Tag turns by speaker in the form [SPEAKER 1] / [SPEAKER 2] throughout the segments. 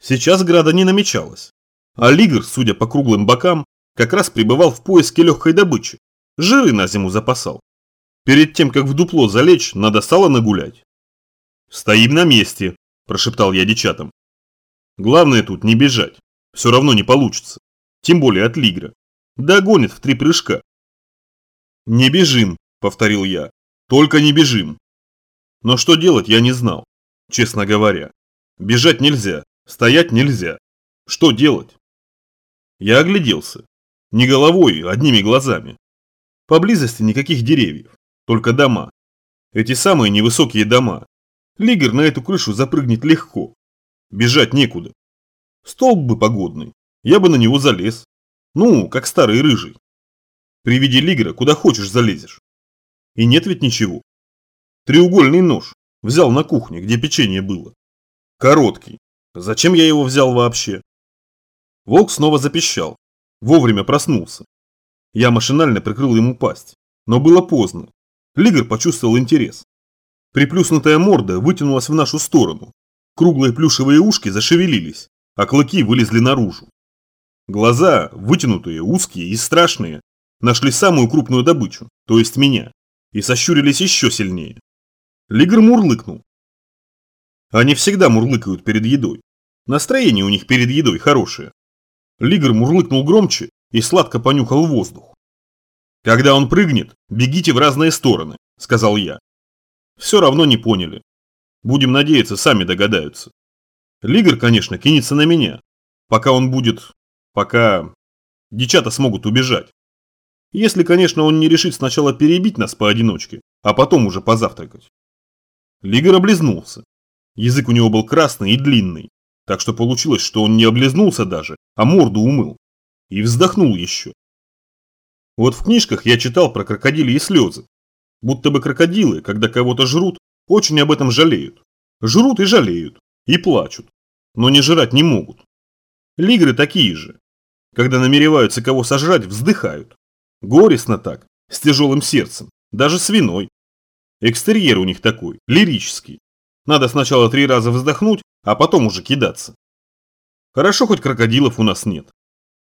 [SPEAKER 1] Сейчас града не намечалось. А Лигр, судя по круглым бокам, как раз пребывал в поиске легкой добычи. Жиры на зиму запасал. Перед тем, как в дупло залечь, надо сало нагулять. «Стоим на месте», – прошептал я дичатам. «Главное тут не бежать. Все равно не получится. Тем более от Лигра. Догонит в три прыжка». «Не бежим», – повторил я. «Только не бежим». Но что делать я не знал, честно говоря. Бежать нельзя, стоять нельзя. Что делать? Я огляделся. Не головой, а одними глазами. Поблизости никаких деревьев, только дома. Эти самые невысокие дома. Лигер на эту крышу запрыгнет легко. Бежать некуда. Столб бы погодный, я бы на него залез. Ну, как старый рыжий. При виде лигера куда хочешь залезешь. И нет ведь ничего. Треугольный нож. Взял на кухне, где печенье было. Короткий. Зачем я его взял вообще? Волк снова запищал. Вовремя проснулся. Я машинально прикрыл ему пасть. Но было поздно. Лигр почувствовал интерес. Приплюснутая морда вытянулась в нашу сторону. Круглые плюшевые ушки зашевелились, а клыки вылезли наружу. Глаза, вытянутые, узкие и страшные, нашли самую крупную добычу, то есть меня, и сощурились еще сильнее. Лигр мурлыкнул. Они всегда мурлыкают перед едой. Настроение у них перед едой хорошее. Лигр мурлыкнул громче и сладко понюхал воздух. «Когда он прыгнет, бегите в разные стороны», – сказал я. Все равно не поняли. Будем надеяться, сами догадаются. Лигр, конечно, кинется на меня. Пока он будет... Пока... Дичата смогут убежать. Если, конечно, он не решит сначала перебить нас поодиночке, а потом уже позавтракать. Лигр облизнулся. Язык у него был красный и длинный, так что получилось, что он не облизнулся даже, а морду умыл. И вздохнул еще. Вот в книжках я читал про крокодили и слезы. Будто бы крокодилы, когда кого-то жрут, очень об этом жалеют. Жрут и жалеют, и плачут, но не жрать не могут. Лигры такие же. Когда намереваются кого сожрать, вздыхают. Горестно так, с тяжелым сердцем, даже свиной. Экстерьер у них такой, лирический. Надо сначала три раза вздохнуть, а потом уже кидаться. Хорошо, хоть крокодилов у нас нет.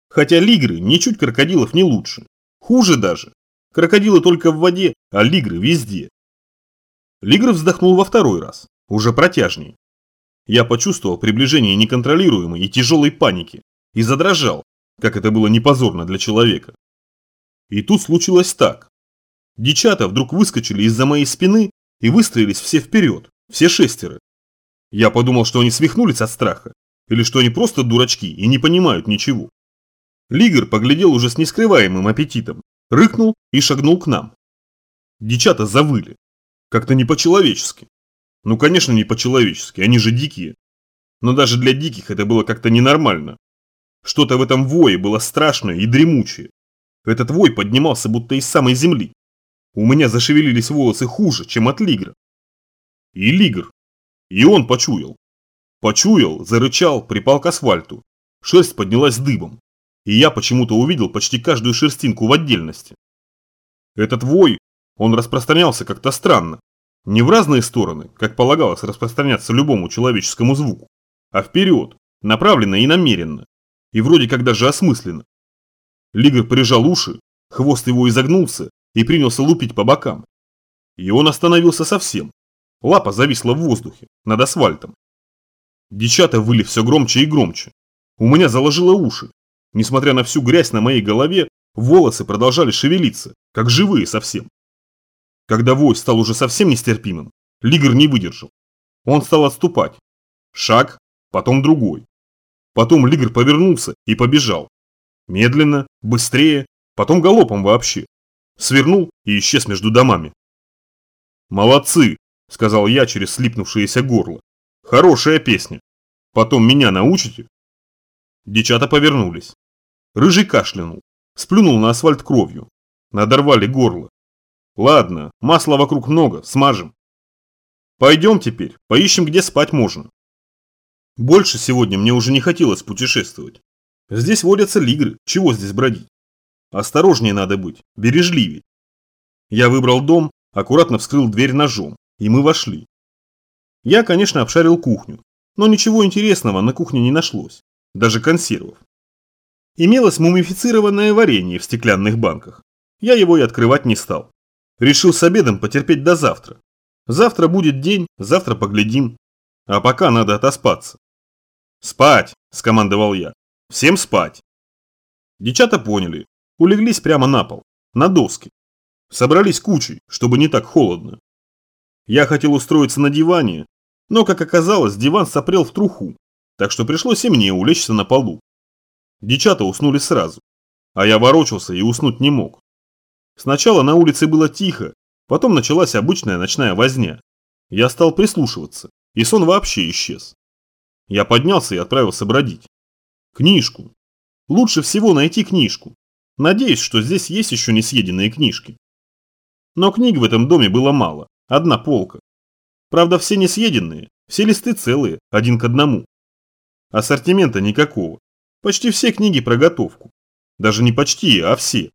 [SPEAKER 1] Хотя лигры ничуть крокодилов не лучше. Хуже даже. Крокодилы только в воде, а лигры везде. Лигр вздохнул во второй раз, уже протяжней. Я почувствовал приближение неконтролируемой и тяжелой паники и задрожал, как это было непозорно для человека. И тут случилось так. Дичата вдруг выскочили из-за моей спины и выстроились все вперед, все шестеро. Я подумал, что они свихнулись от страха, или что они просто дурачки и не понимают ничего. Лигр поглядел уже с нескрываемым аппетитом, рыкнул и шагнул к нам. Дичата завыли. Как-то не по-человечески. Ну, конечно, не по-человечески, они же дикие. Но даже для диких это было как-то ненормально. Что-то в этом вое было страшное и дремучее. Этот вой поднимался будто из самой земли. У меня зашевелились волосы хуже, чем от лигра. И лигр. И он почуял. Почуял, зарычал, припал к асфальту. Шерсть поднялась дыбом и я почему-то увидел почти каждую шерстинку в отдельности. Этот вой, он распространялся как-то странно, не в разные стороны, как полагалось распространяться любому человеческому звуку, а вперед, направленно и намеренно, и вроде как даже осмысленно. Лигр прижал уши, хвост его изогнулся и принялся лупить по бокам. И он остановился совсем. Лапа зависла в воздухе, над асфальтом. Дичата выли все громче и громче. У меня заложило уши, Несмотря на всю грязь на моей голове, волосы продолжали шевелиться, как живые совсем. Когда вой стал уже совсем нестерпимым, Лигр не выдержал. Он стал отступать. Шаг, потом другой. Потом Лигр повернулся и побежал. Медленно, быстрее, потом галопом вообще. Свернул и исчез между домами. «Молодцы!» – сказал я через слипнувшееся горло. «Хорошая песня. Потом меня научите?» Дичата повернулись. Рыжий кашлянул, сплюнул на асфальт кровью. Надорвали горло. Ладно, масла вокруг много, смажем. Пойдем теперь, поищем, где спать можно. Больше сегодня мне уже не хотелось путешествовать. Здесь водятся лигры, чего здесь бродить? Осторожнее надо быть, бережливее. Я выбрал дом, аккуратно вскрыл дверь ножом, и мы вошли. Я, конечно, обшарил кухню, но ничего интересного на кухне не нашлось, даже консервов. Имелось мумифицированное варенье в стеклянных банках. Я его и открывать не стал. Решил с обедом потерпеть до завтра. Завтра будет день, завтра поглядим. А пока надо отоспаться. «Спать!» – скомандовал я. «Всем спать!» Девчата поняли. Улеглись прямо на пол, на доски. Собрались кучей, чтобы не так холодно. Я хотел устроиться на диване, но, как оказалось, диван сопрел в труху, так что пришлось и мне улечься на полу. Девчата уснули сразу, а я ворочался и уснуть не мог. Сначала на улице было тихо, потом началась обычная ночная возня. Я стал прислушиваться, и сон вообще исчез. Я поднялся и отправился бродить. Книжку. Лучше всего найти книжку. Надеюсь, что здесь есть еще не съеденные книжки. Но книг в этом доме было мало, одна полка. Правда, все не съеденные, все листы целые, один к одному. Ассортимента никакого. Почти все книги про готовку. Даже не почти, а все.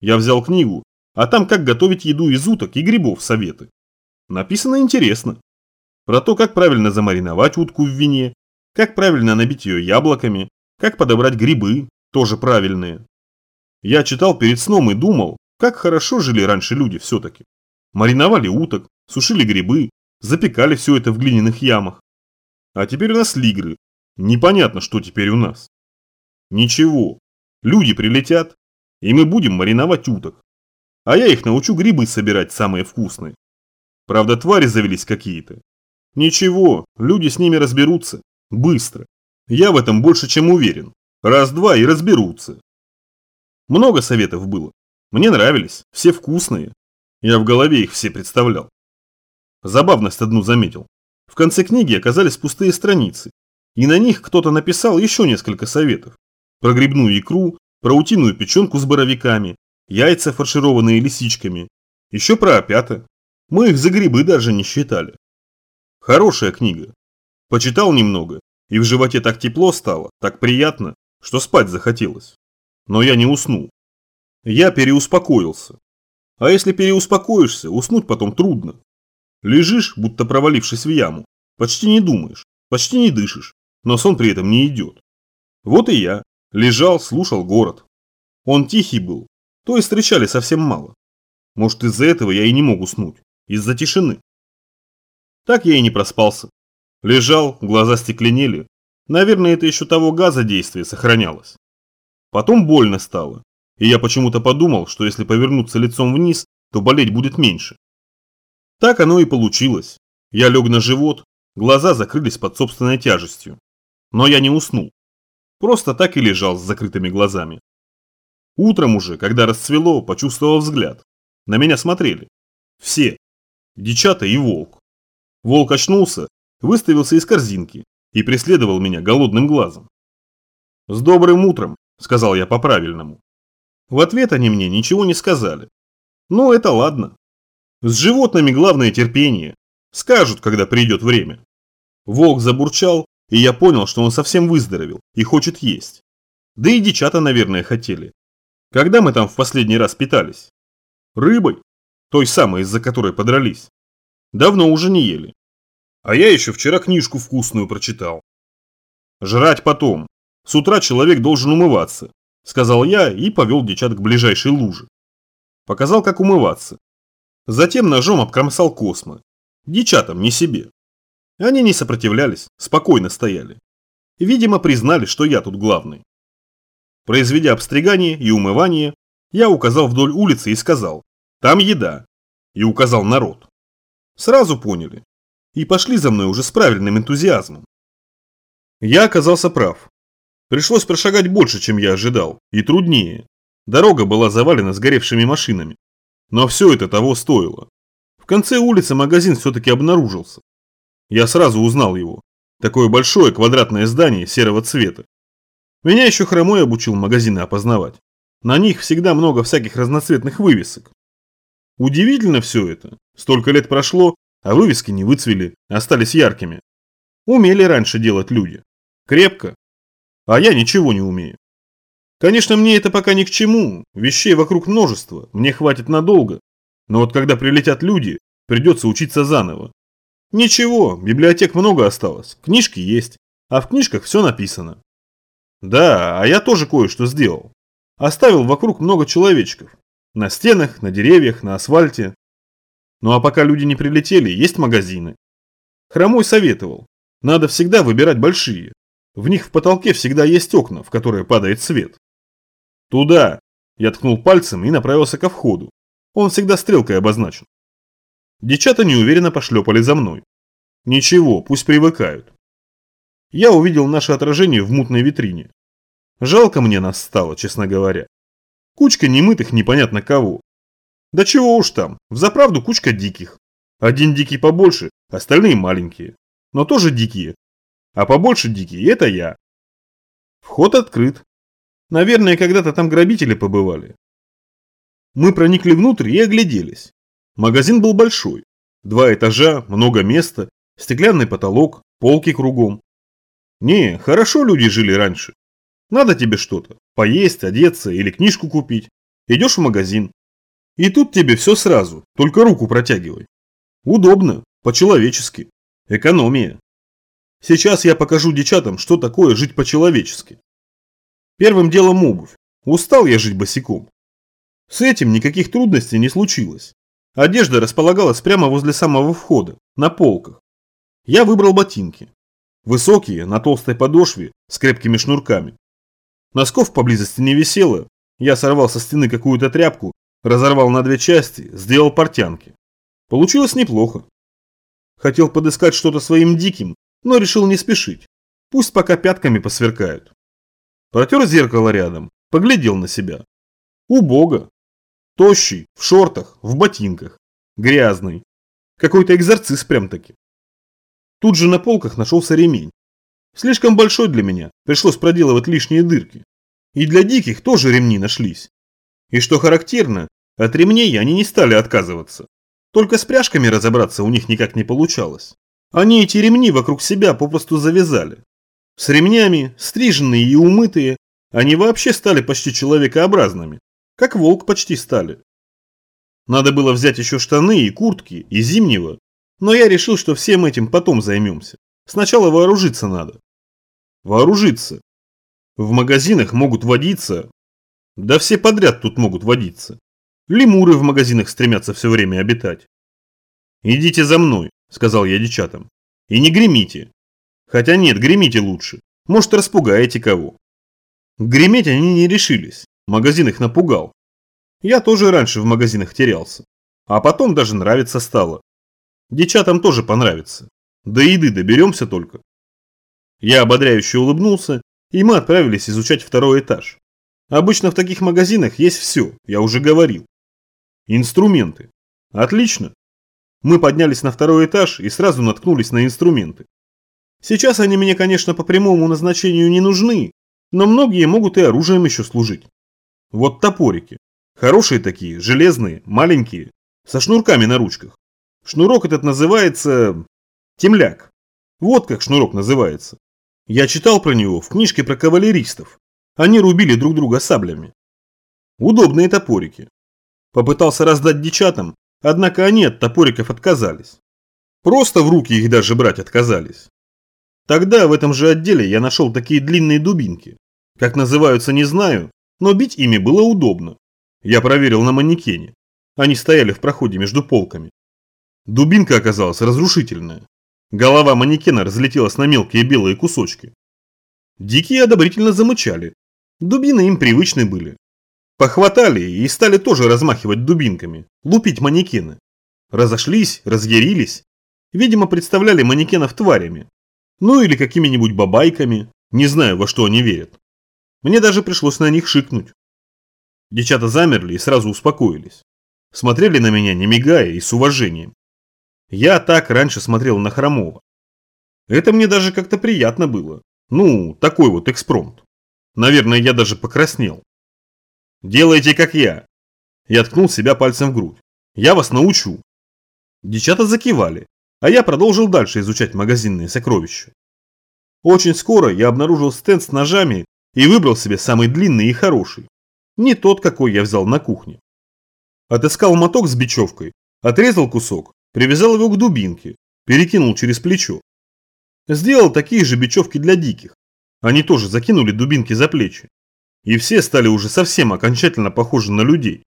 [SPEAKER 1] Я взял книгу, а там как готовить еду из уток и грибов советы. Написано интересно. Про то, как правильно замариновать утку в вине, как правильно набить ее яблоками, как подобрать грибы, тоже правильные. Я читал перед сном и думал, как хорошо жили раньше люди все-таки. Мариновали уток, сушили грибы, запекали все это в глиняных ямах. А теперь у нас лигры. Непонятно, что теперь у нас. Ничего. Люди прилетят, и мы будем мариновать уток. А я их научу грибы собирать самые вкусные. Правда, твари завелись какие-то. Ничего, люди с ними разберутся. Быстро. Я в этом больше чем уверен. Раз-два и разберутся. Много советов было. Мне нравились, все вкусные. Я в голове их все представлял. Забавность одну заметил. В конце книги оказались пустые страницы, и на них кто-то написал еще несколько советов. Про грибную икру, про утиную печенку с боровиками, яйца, фаршированные лисичками, еще про опята. Мы их за грибы даже не считали. Хорошая книга. Почитал немного, и в животе так тепло стало, так приятно, что спать захотелось. Но я не уснул. Я переуспокоился. А если переуспокоишься, уснуть потом трудно. Лежишь, будто провалившись в яму. Почти не думаешь, почти не дышишь, но сон при этом не идет. Вот и я. Лежал, слушал город. Он тихий был, то и встречали совсем мало. Может из-за этого я и не мог уснуть, из-за тишины. Так я и не проспался. Лежал, глаза стекленели. Наверное, это еще того газа действия сохранялось. Потом больно стало, и я почему-то подумал, что если повернуться лицом вниз, то болеть будет меньше. Так оно и получилось. Я лег на живот, глаза закрылись под собственной тяжестью. Но я не уснул. Просто так и лежал с закрытыми глазами. Утром уже, когда расцвело, почувствовал взгляд. На меня смотрели. Все. Дичата и волк. Волк очнулся, выставился из корзинки и преследовал меня голодным глазом. «С добрым утром», – сказал я по-правильному. В ответ они мне ничего не сказали. Ну, это ладно. С животными главное терпение. Скажут, когда придет время. Волк забурчал, и я понял, что он совсем выздоровел и хочет есть. Да и дичата, наверное, хотели. Когда мы там в последний раз питались? Рыбой? Той самой, из-за которой подрались. Давно уже не ели. А я еще вчера книжку вкусную прочитал. Жрать потом. С утра человек должен умываться, сказал я и повел девчат к ближайшей луже. Показал, как умываться. Затем ножом обкромсал космы. Дичатам, не себе. Они не сопротивлялись, спокойно стояли. Видимо, признали, что я тут главный. Произведя обстригание и умывание, я указал вдоль улицы и сказал «Там еда» и указал народ. Сразу поняли. И пошли за мной уже с правильным энтузиазмом. Я оказался прав. Пришлось прошагать больше, чем я ожидал, и труднее. Дорога была завалена сгоревшими машинами. Но все это того стоило. В конце улицы магазин все-таки обнаружился. Я сразу узнал его. Такое большое квадратное здание серого цвета. Меня еще хромой обучил магазины опознавать. На них всегда много всяких разноцветных вывесок. Удивительно все это. Столько лет прошло, а вывески не выцвели, остались яркими. Умели раньше делать люди. Крепко, а я ничего не умею. Конечно, мне это пока ни к чему, вещей вокруг множество, мне хватит надолго. Но вот когда прилетят люди, придется учиться заново. Ничего, библиотек много осталось, книжки есть, а в книжках все написано. Да, а я тоже кое-что сделал. Оставил вокруг много человечков. На стенах, на деревьях, на асфальте. Ну а пока люди не прилетели, есть магазины. Хромой советовал. Надо всегда выбирать большие. В них в потолке всегда есть окна, в которые падает свет. Туда. Я ткнул пальцем и направился ко входу. Он всегда стрелкой обозначен. Девчата неуверенно пошлепали за мной. Ничего, пусть привыкают. Я увидел наше отражение в мутной витрине. Жалко мне нас стало, честно говоря. Кучка немытых непонятно кого. Да чего уж там, взаправду кучка диких. Один дикий побольше, остальные маленькие. Но тоже дикие. А побольше дикие – это я. Вход открыт. Наверное, когда-то там грабители побывали. Мы проникли внутрь и огляделись. Магазин был большой. Два этажа, много места, стеклянный потолок, полки кругом. Не, хорошо люди жили раньше. Надо тебе что-то, поесть, одеться или книжку купить. Идешь в магазин. И тут тебе все сразу, только руку протягивай. Удобно, по-человечески. Экономия. Сейчас я покажу девчатам, что такое жить по-человечески. Первым делом обувь. Устал я жить босиком. С этим никаких трудностей не случилось. Одежда располагалась прямо возле самого входа, на полках. Я выбрал ботинки. Высокие, на толстой подошве, с крепкими шнурками. Носков поблизости не висело. Я сорвал со стены какую-то тряпку, разорвал на две части, сделал портянки. Получилось неплохо. Хотел подыскать что-то своим диким, но решил не спешить. Пусть пока пятками посверкают. Протер зеркало рядом, поглядел на себя. Убого. Тощий, в шортах, в ботинках. Грязный. Какой-то экзорцист прям-таки. Тут же на полках нашелся ремень. Слишком большой для меня, пришлось проделывать лишние дырки. И для диких тоже ремни нашлись. И что характерно, от ремней они не стали отказываться. Только с пряжками разобраться у них никак не получалось. Они эти ремни вокруг себя попросту завязали. С ремнями, стриженные и умытые, они вообще стали почти человекообразными. Как волк почти стали. Надо было взять еще штаны и куртки, и зимнего. Но я решил, что всем этим потом займемся. Сначала вооружиться надо. Вооружиться. В магазинах могут водиться. Да все подряд тут могут водиться. Лемуры в магазинах стремятся все время обитать. «Идите за мной», – сказал я девчатам. «И не гремите. Хотя нет, гремите лучше. Может, распугаете кого». Греметь они не решились. Магазин их напугал. Я тоже раньше в магазинах терялся. А потом даже нравится стало. Девчатам тоже понравится. До еды доберемся только. Я ободряюще улыбнулся, и мы отправились изучать второй этаж. Обычно в таких магазинах есть все, я уже говорил. Инструменты. Отлично. Мы поднялись на второй этаж и сразу наткнулись на инструменты. Сейчас они мне, конечно, по прямому назначению не нужны, но многие могут и оружием еще служить. Вот топорики. Хорошие такие, железные, маленькие, со шнурками на ручках. Шнурок этот называется... темляк. Вот как шнурок называется. Я читал про него в книжке про кавалеристов. Они рубили друг друга саблями. Удобные топорики. Попытался раздать дичатам, однако они от топориков отказались. Просто в руки их даже брать отказались. Тогда в этом же отделе я нашел такие длинные дубинки. Как называются, не знаю, но бить ими было удобно. Я проверил на манекене. Они стояли в проходе между полками. Дубинка оказалась разрушительная. Голова манекена разлетелась на мелкие белые кусочки. Дикие одобрительно замычали. Дубины им привычны были. Похватали и стали тоже размахивать дубинками, лупить манекены. Разошлись, разъярились. Видимо, представляли манекенов тварями. Ну или какими-нибудь бабайками. Не знаю, во что они верят. Мне даже пришлось на них шикнуть. Девчата замерли и сразу успокоились. Смотрели на меня, не мигая и с уважением. Я так раньше смотрел на Хромова. Это мне даже как-то приятно было. Ну, такой вот экспромт. Наверное, я даже покраснел. Делайте как я. Я ткнул себя пальцем в грудь. Я вас научу. Девчата закивали, а я продолжил дальше изучать магазинные сокровища. Очень скоро я обнаружил стенд с ножами и выбрал себе самый длинный и хороший. Не тот, какой я взял на кухне. Отыскал моток с бечевкой, отрезал кусок Привязал его к дубинке, перекинул через плечо. Сделал такие же бечевки для диких. Они тоже закинули дубинки за плечи. И все стали уже совсем окончательно похожи на людей.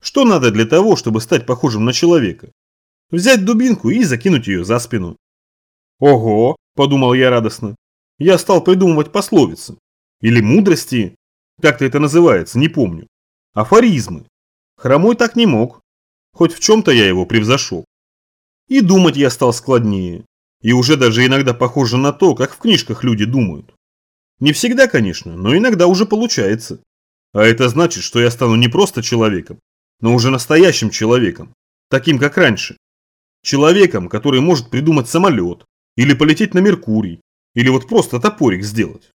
[SPEAKER 1] Что надо для того, чтобы стать похожим на человека? Взять дубинку и закинуть ее за спину. Ого, подумал я радостно. Я стал придумывать пословицы. Или мудрости. Как-то это называется, не помню. Афоризмы. Хромой так не мог. Хоть в чем-то я его превзошел. И думать я стал складнее. И уже даже иногда похоже на то, как в книжках люди думают. Не всегда, конечно, но иногда уже получается. А это значит, что я стану не просто человеком, но уже настоящим человеком, таким как раньше. Человеком, который может придумать самолет, или полететь на Меркурий, или вот просто топорик сделать.